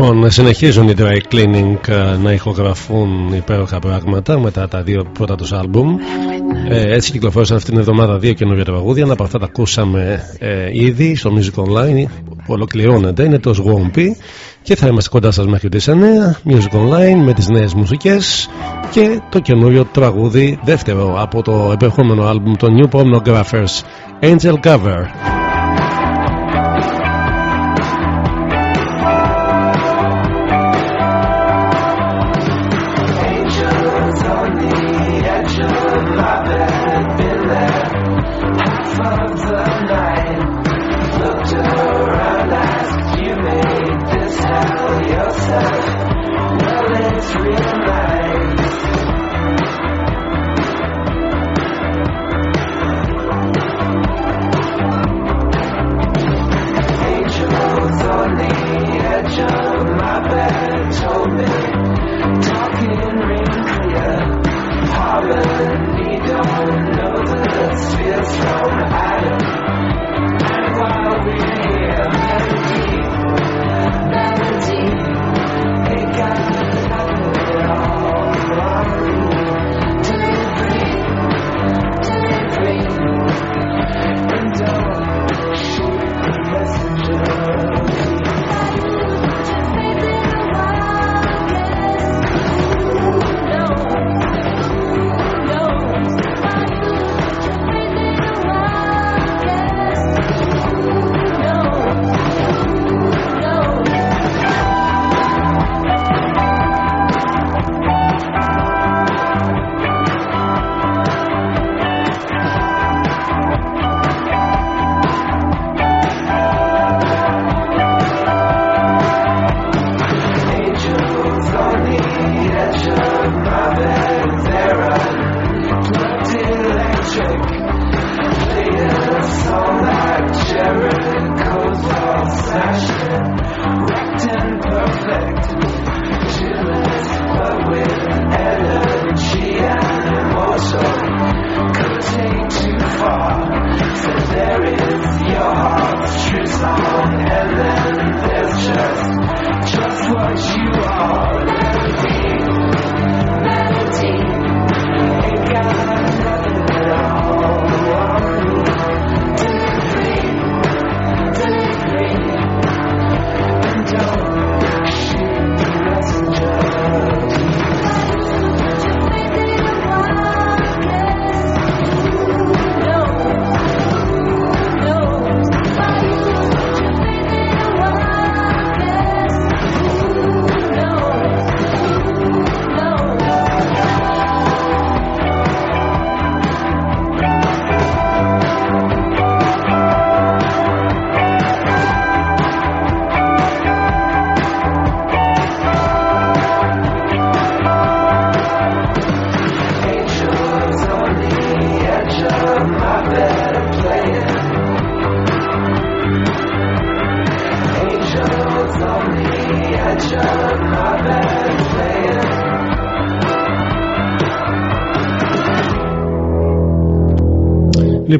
Λοιπόν, συνεχίζουν οι dry cleaning ε, να ηχογραφούν υπέροχα πράγματα μετά τα δύο πρώτα τους άλμπουμ. Ε, έτσι κυκλοφόρησαν αυτήν την εβδομάδα δύο καινούργια τραγούδια. Από αυτά τα ακούσαμε ε, ήδη στο Music Online που ολοκληρώνεται. Είναι το Swampy και θα είμαστε κοντά σας μέχρι τις 9. Music Online με τις νέες μουσικές και το καινούριο τραγούδι δεύτερο από το επερχόμενο άλμπουμ των New Pornographers Angel Cover.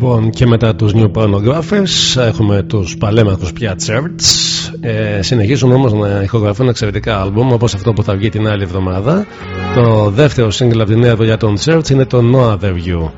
Λοιπόν, και μετά τους New Pornographers έχουμε τους παλέμαχους πια Church. Ε, συνεχίζουν όμως να ηχογραφούν εξαιρετικά άλμπουμ όπως αυτό που θα βγει την άλλη εβδομάδα. Το δεύτερο single από τη νέα δουλειά των Church είναι το No Other View.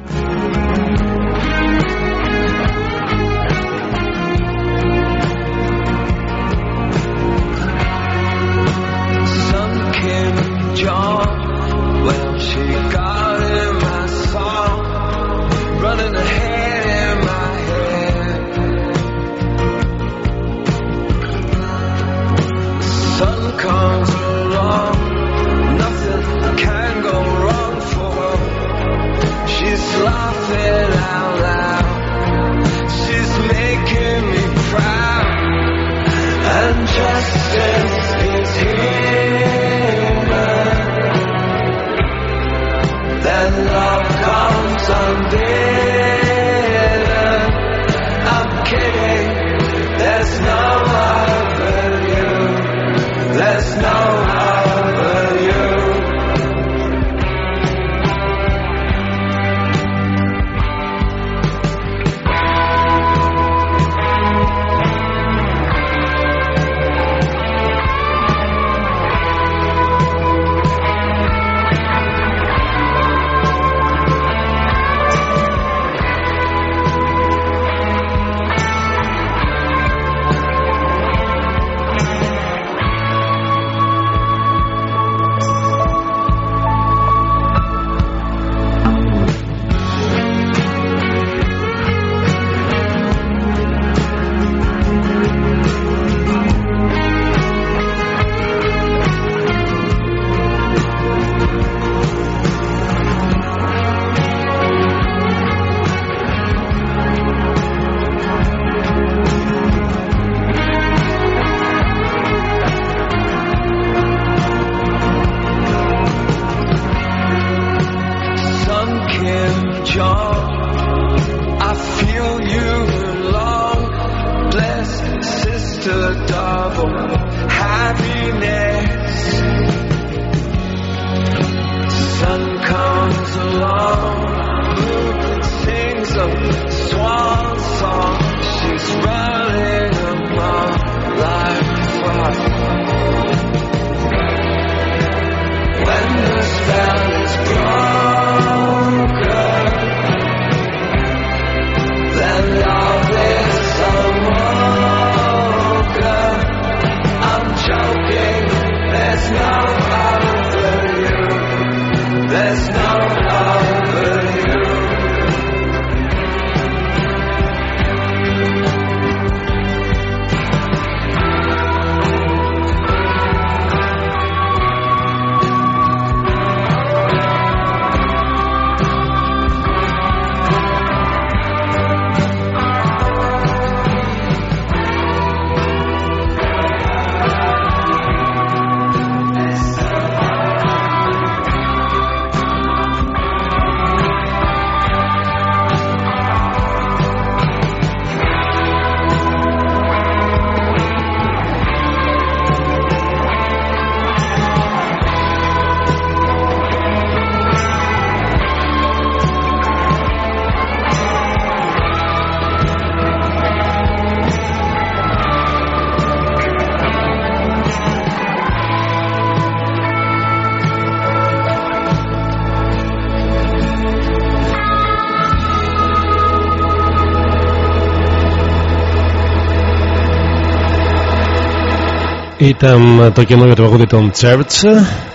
Ήταν το καινούριο τραγούδι των Church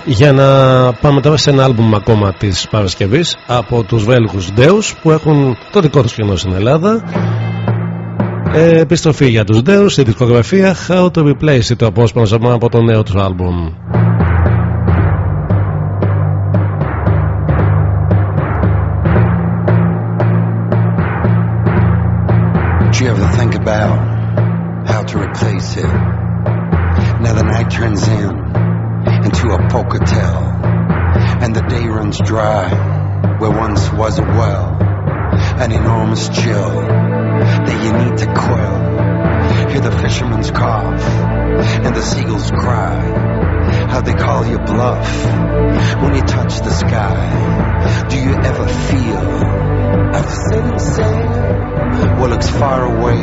για να πάμε τώρα σε ένα άλμπουμ ακόμα της Παρασκευής από τους Βέλγους Deus που έχουν το δικό τους κοινό στην Ελλάδα ε, επιστροφή για τους Deus στη δισκογραφία How to Replace It το απόσπασμα από το νέο τους άλμπουμ Did you ever think about how to replace it? Now the night turns in into a pocatello, and the day runs dry where once was a well. An enormous chill that you need to quell. Hear the fisherman's cough and the seagulls cry. How they call you bluff when you touch the sky. Do you ever feel I've a sensation? What looks far away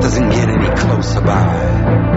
doesn't get any closer by.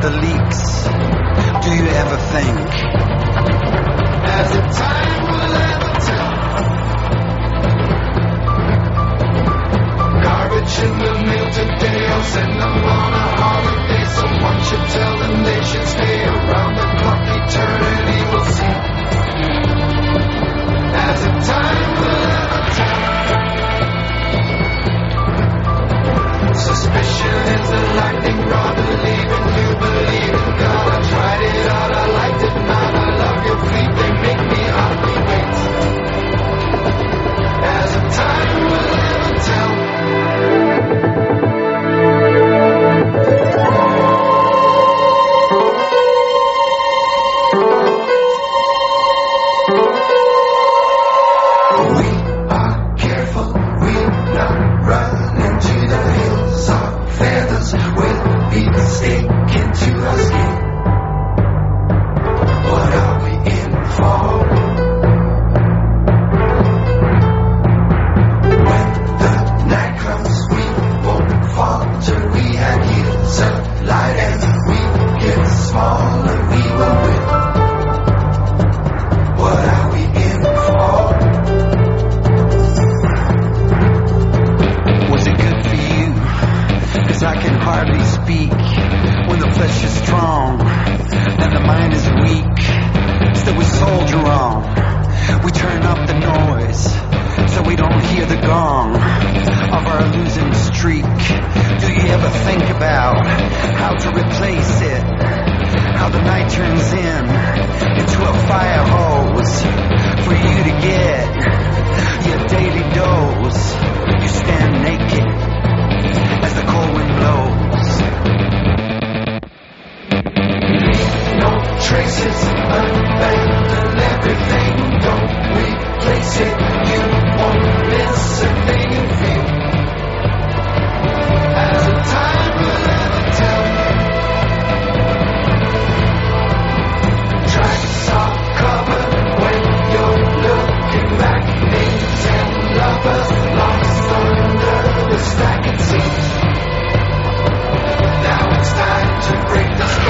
the leaks? Do you ever think? is weak, so we soldier on. We turn up the noise, so we don't hear the gong of our losing streak. Do you ever think about how to replace it? How the night turns in into a fire hose for you to get your daily dose. You stand naked as the cold wind blows. traces Abandon. Everything, don't replace it. You won't miss a thing. You feel As a time will ever tell Tracks are covered when you're looking back. Names and lovers lost under the stack stacking seats Now it's time to break the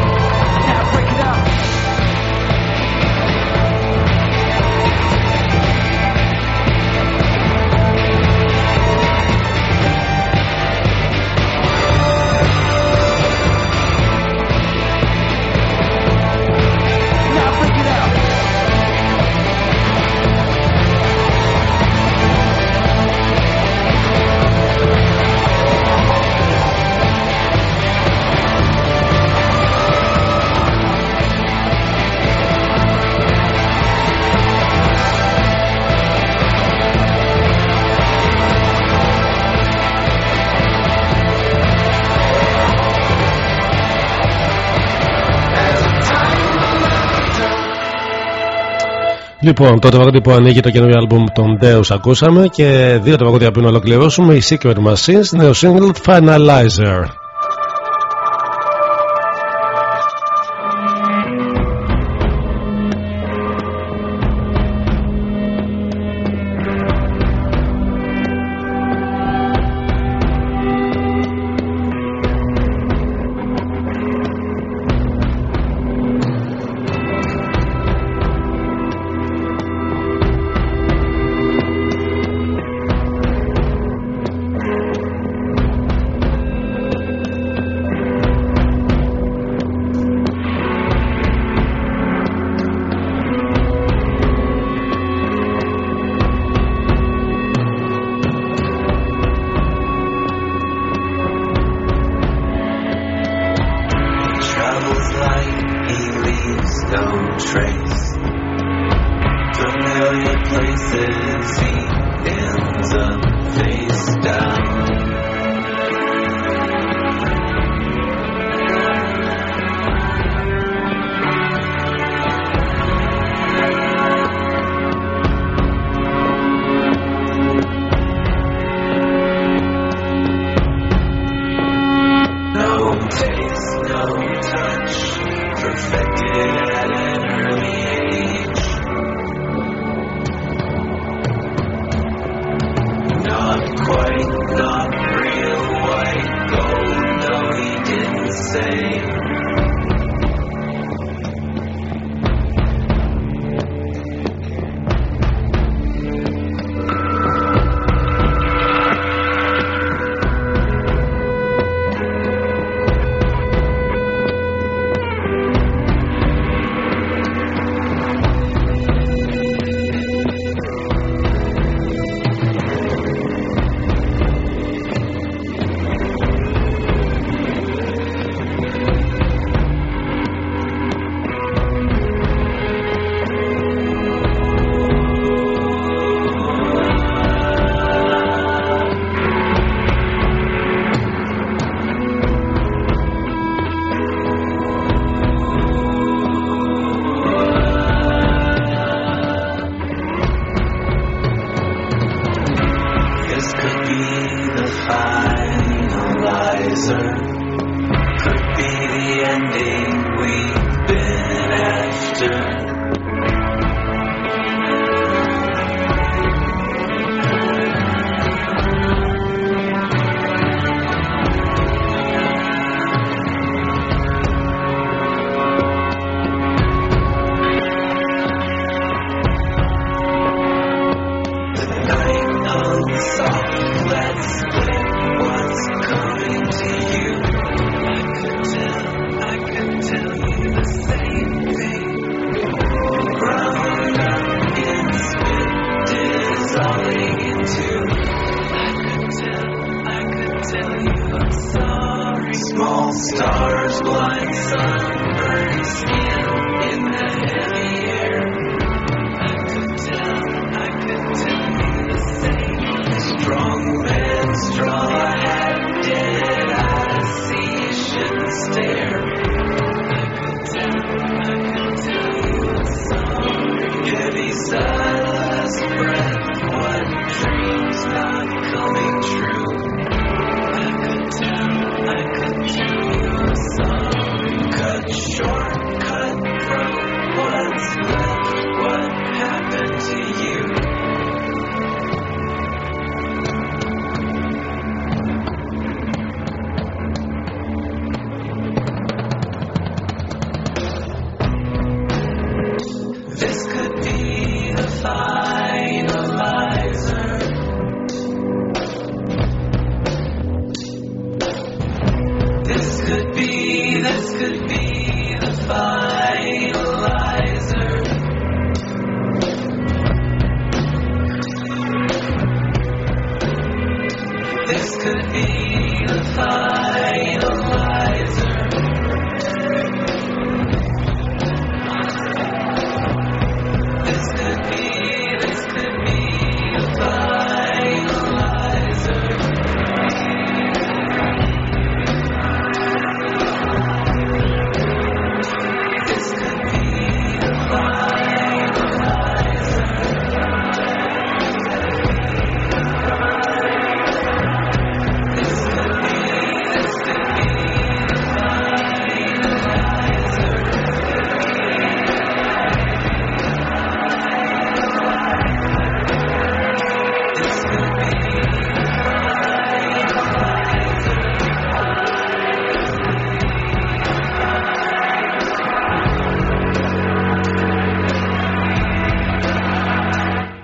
Λοιπόν, το τραγούδι που ανοίγει το καινούριο άλμπουμ των Deus ακούσαμε και δύο τραγούδια που να ολοκληρώσουμε, η Secret Machines, νέο single Finalizer.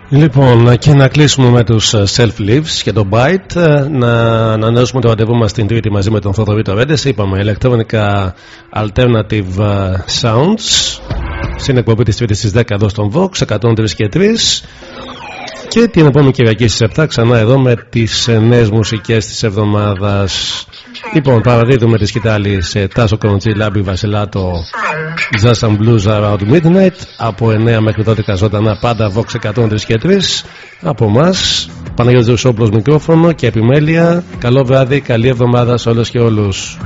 Λοιπόν, και να κλείσουμε με τους ε, Self Lives και το Byte. Ε, να ανανεώσουμε το ραντεβού μας την Τρίτη μαζί με τον Θοδωρήτο Τωρέντες. Είπαμε ηλεκτρονικά Alternative ε, Sounds. Στην εκπομπή της Τρίτη στις 10 εδώ στον Vox, 103 και 3. Και την επόμενη Κυριακή στις 7 ξανά εδώ με τις ε, νέες μουσικές της εβδομάδας. Λοιπόν, παραδίδουμε τη σκητάλη σε Τάσο Κρονοτσί, Λάμπη Βασιλάτο, Just and Blues Around Midnight. Από 9 μέχρι 12 ζωντανά πάντα Vox 103 και 3. Από εμά, Παναγιώτης Ρουσόπλος μικρόφωνο και επιμέλεια. Καλό βράδυ, καλή εβδομάδα σε όλες και όλους.